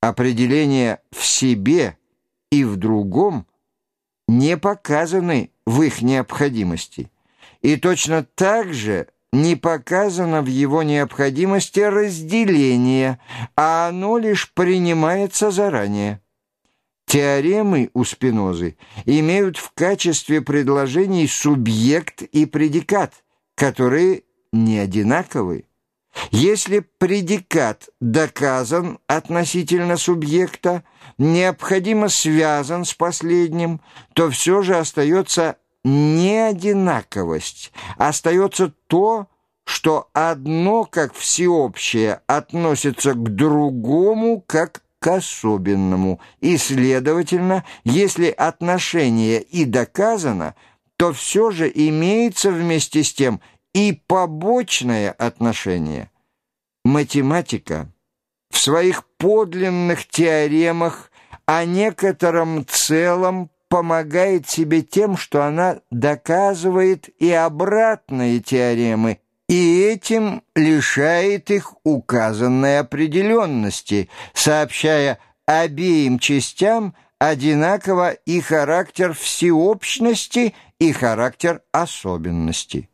Определения в себе и в другом не показаны в их необходимости, и точно так же не показано в его необходимости разделение, а оно лишь принимается заранее. Теоремы у Спинозы имеют в качестве предложений субъект и предикат, которые не одинаковы. Если предикат доказан относительно субъекта, необходимо связан с последним, то все же остается неодинаковость, остается то, что одно, как всеобщее, относится к другому, как к особенному, и, следовательно, если отношение и доказано, то все же имеется вместе с тем и побочное отношение. Математика в своих подлинных теоремах о некотором целом помогает себе тем, что она доказывает и обратные теоремы, и этим лишает их указанной определенности, сообщая обеим частям одинаково и характер всеобщности, и характер особенности.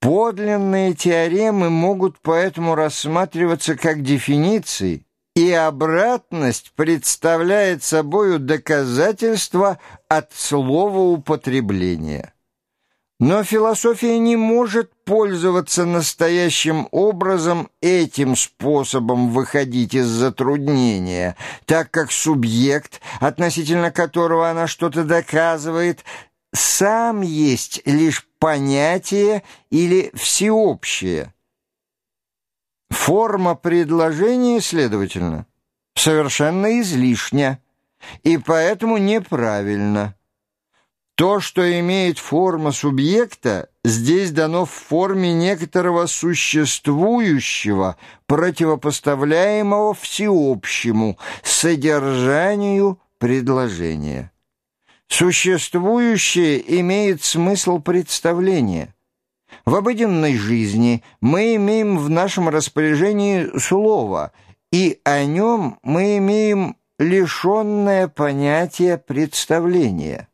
Подлинные теоремы могут поэтому рассматриваться как дефиниции, и обратность представляет собою доказательство от слова употребления. Но философия не может пользоваться настоящим образом этим способом выходить из затруднения, так как субъект, относительно которого она что-то доказывает, сам есть лишь понятие или всеобщее – Форма предложения, следовательно, совершенно излишня и поэтому неправильно. То, что имеет форма субъекта, здесь дано в форме некоторого существующего, противопоставляемого всеобщему, содержанию предложения. Существующее имеет смысл представления – в обыденной жизни мы имеем в нашем распоряжении слово, и о нем мы имеем лишенное понятие представления.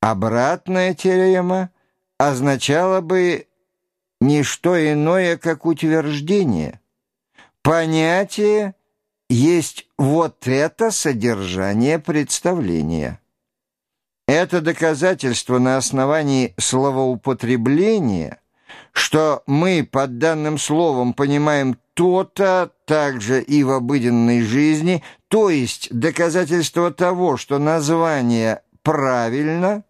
Обратная теорема означала бы не что иное, как утверждение. Понятие есть вот это содержание представления. Это доказательство на основании словоупотребления, что мы под данным словом понимаем то-то также и в обыденной жизни, то есть доказательство того, что название правильно,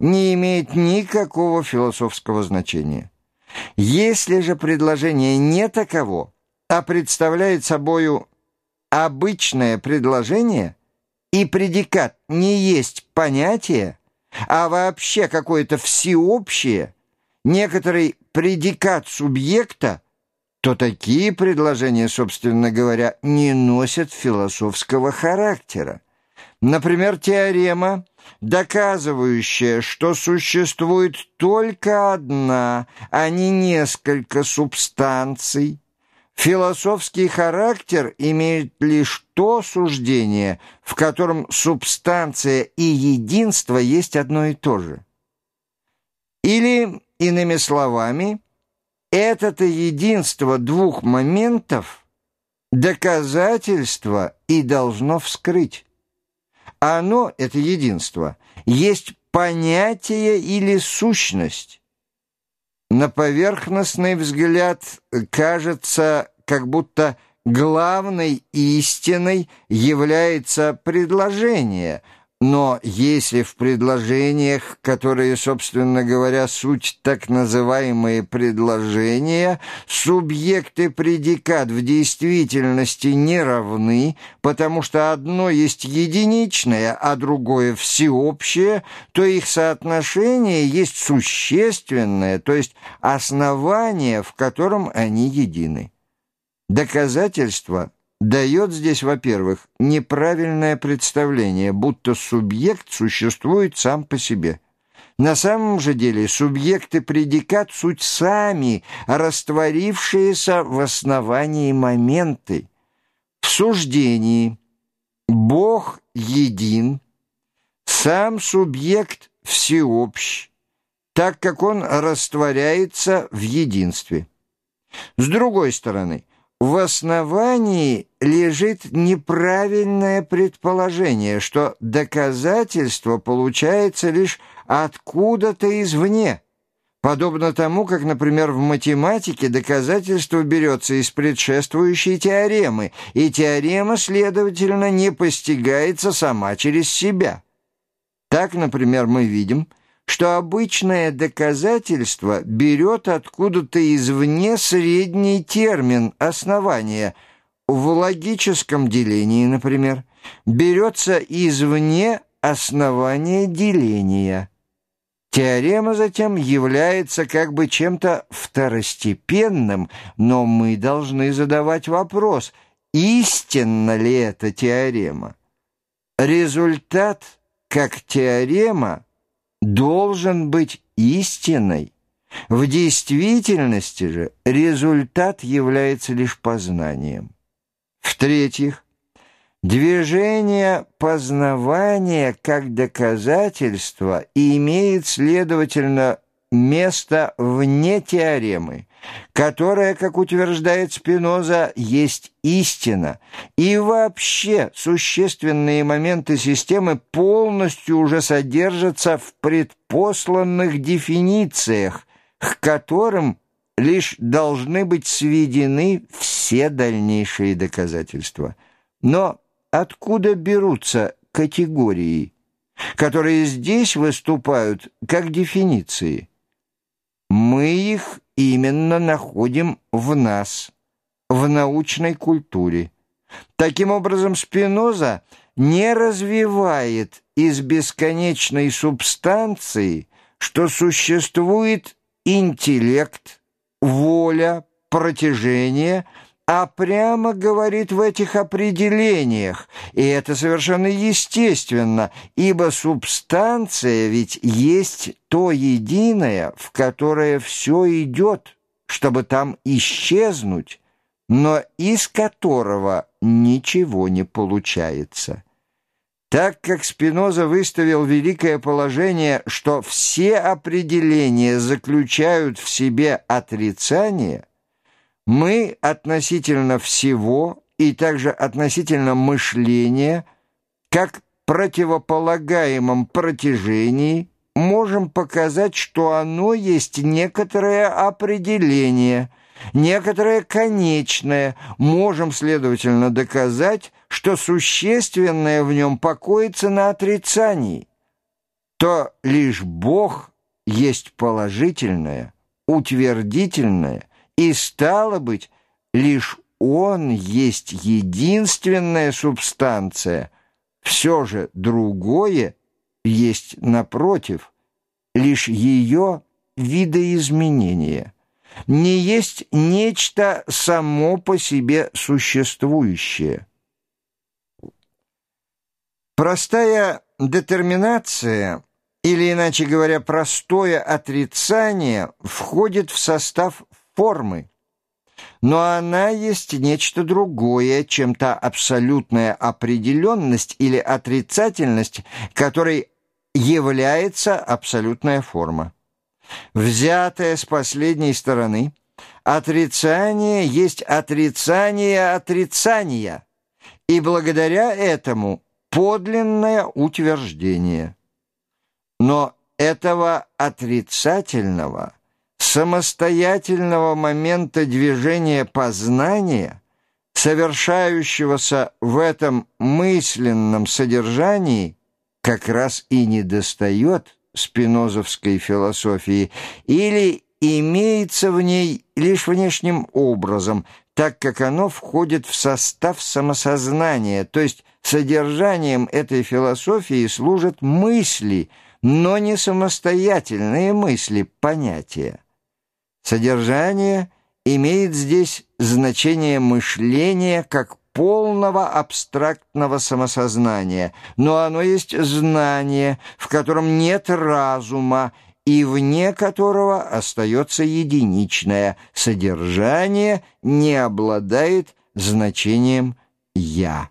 не имеет никакого философского значения. Если же предложение не таково, а представляет собою обычное предложение – и предикат не есть понятие, а вообще какое-то всеобщее, некоторый предикат субъекта, то такие предложения, собственно говоря, не носят философского характера. Например, теорема, доказывающая, что существует только одна, а не несколько субстанций, Философский характер имеет лишь то суждение, в котором субстанция и единство есть одно и то же. Или, иными словами, это-то единство двух моментов доказательство и должно вскрыть. Оно, это единство, есть понятие или сущность, на поверхностный взгляд кажется, как будто главной истиной является предложение – но если в предложениях, которые, собственно говоря, суть так называемые предложения, субъект и предикат в действительности не равны, потому что одно есть единичное, а другое всеобщее, то их соотношение есть существенное, то есть основание, в котором они едины. Доказательство – дает здесь, во-первых, неправильное представление, будто субъект существует сам по себе. На самом же деле субъект и предикат – суть сами, растворившиеся в основании моменты. В суждении Бог един, сам субъект всеобщ, так как он растворяется в единстве. С другой стороны, в основании лежит неправильное предположение, что доказательство получается лишь откуда-то извне, подобно тому, как, например, в математике доказательство берется из предшествующей теоремы, и теорема, следовательно, не постигается сама через себя. Так, например, мы видим – что обычное доказательство берет откуда-то извне средний термин основания. В логическом делении, например, берется извне основание деления. Теорема затем является как бы чем-то второстепенным, но мы должны задавать вопрос, истинна ли эта теорема. Результат как теорема должен быть истиной. В действительности же результат является лишь познанием. В-третьих, движение познавания как доказательство имеет, следовательно, место вне теоремы, которая, как утверждает Спиноза, есть истина, и вообще существенные моменты системы полностью уже содержатся в предпосланных дефинициях, к которым лишь должны быть сведены все дальнейшие доказательства. Но откуда берутся категории, которые здесь выступают как дефиниции? Их именно находим в нас, в научной культуре. Таким образом, Спиноза не развивает из бесконечной субстанции, что существует интеллект, воля, протяжение – а прямо говорит в этих определениях, и это совершенно естественно, ибо субстанция ведь есть то единое, в которое все идет, чтобы там исчезнуть, но из которого ничего не получается. Так как Спиноза выставил великое положение, что все определения заключают в себе отрицание – мы относительно всего и также относительно мышления, как противополагаемом протяжении, можем показать, что оно есть некоторое определение, некоторое конечное, можем, следовательно, доказать, что существенное в нем покоится на отрицании, то лишь Бог есть положительное, утвердительное, и, стало быть, лишь он есть единственная субстанция, все же другое есть, напротив, лишь ее видоизменение. Не есть нечто само по себе существующее. Простая детерминация, или, иначе говоря, простое отрицание, входит в состав формы. Но она есть нечто другое, чем та абсолютная определенность или отрицательность, которой является абсолютная форма. Взятая с последней стороны, отрицание есть отрицание отрицания, и благодаря этому подлинное утверждение. Но этого отрицательного – самостоятельного момента движения познания, совершающегося в этом мысленном содержании, как раз и недостает спинозовской философии, или имеется в ней лишь внешним образом, так как оно входит в состав самосознания, то есть содержанием этой философии служат мысли, но не самостоятельные мысли, понятия. Содержание имеет здесь значение мышления как полного абстрактного самосознания, но оно есть знание, в котором нет разума, и вне которого остается единичное. Содержание не обладает значением «я».